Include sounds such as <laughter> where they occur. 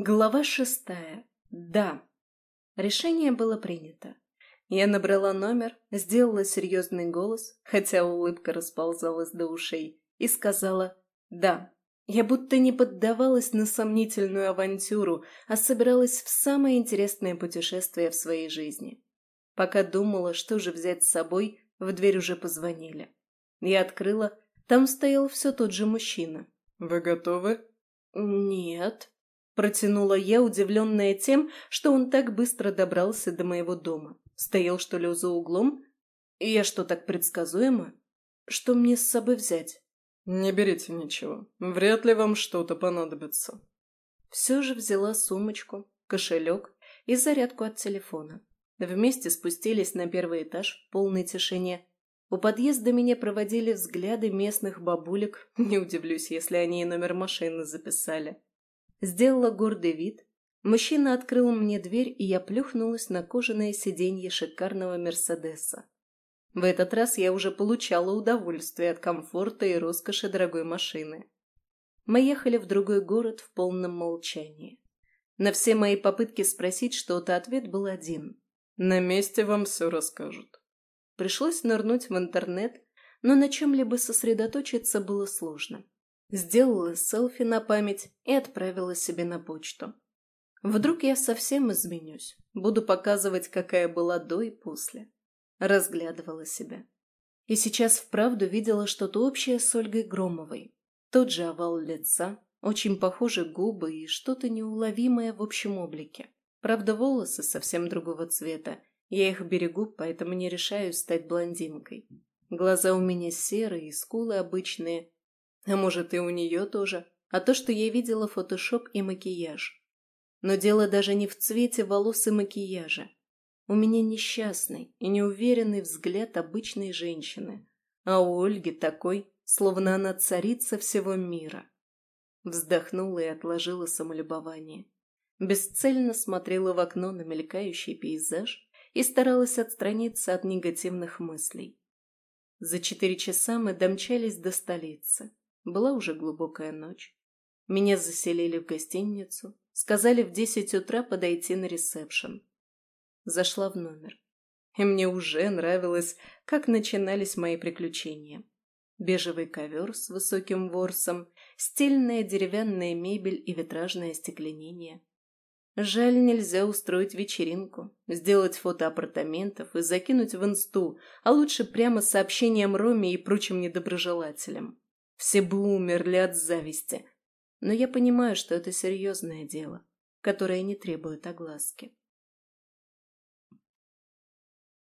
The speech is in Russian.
Глава шестая. Да. Решение было принято. Я набрала номер, сделала серьезный голос, хотя улыбка расползалась до ушей, и сказала «да». Я будто не поддавалась на сомнительную авантюру, а собиралась в самое интересное путешествие в своей жизни. Пока думала, что же взять с собой, в дверь уже позвонили. Я открыла, там стоял все тот же мужчина. «Вы готовы?» «Нет», Протянула я, удивленная тем, что он так быстро добрался до моего дома. Стоял, что ли, за углом? И я что, так предсказуемо? Что мне с собой взять? Не берите ничего. Вряд ли вам что-то понадобится. Все же взяла сумочку, кошелек и зарядку от телефона. Вместе спустились на первый этаж в полной тишине. У подъезда меня проводили взгляды местных бабулек. <laughs> Не удивлюсь, если они и номер машины записали. Сделала гордый вид. Мужчина открыл мне дверь, и я плюхнулась на кожаное сиденье шикарного Мерседеса. В этот раз я уже получала удовольствие от комфорта и роскоши дорогой машины. Мы ехали в другой город в полном молчании. На все мои попытки спросить что-то ответ был один. «На месте вам все расскажут». Пришлось нырнуть в интернет, но на чем-либо сосредоточиться было сложно. Сделала селфи на память и отправила себе на почту. Вдруг я совсем изменюсь, буду показывать, какая была до и после. Разглядывала себя. И сейчас вправду видела что-то общее с Ольгой Громовой. Тот же овал лица, очень похожи губы и что-то неуловимое в общем облике. Правда, волосы совсем другого цвета. Я их берегу, поэтому не решаюсь стать блондинкой. Глаза у меня серые, скулы обычные, а может, и у нее тоже. А то, что я видела фотошоп и макияж. Но дело даже не в цвете волос и макияжа. У меня несчастный и неуверенный взгляд обычной женщины. А у Ольги такой, словно она царица всего мира. Вздохнула и отложила самолюбование. Бесцельно смотрела в окно на мелькающий пейзаж и старалась отстраниться от негативных мыслей. За четыре часа мы домчались до столицы. Была уже глубокая ночь. Меня заселили в гостиницу, сказали в десять утра подойти на ресепшн. Зашла в номер. И мне уже нравилось, как начинались мои приключения. Бежевый ковер с высоким ворсом, стильная деревянная мебель и витражное остекленение. Жаль, нельзя устроить вечеринку, сделать фото апартаментов и закинуть в инсту, а лучше прямо сообщением Роме и прочим недоброжелателям. Все бы умерли от зависти. Но я понимаю, что это серьезное дело, которое не требует огласки.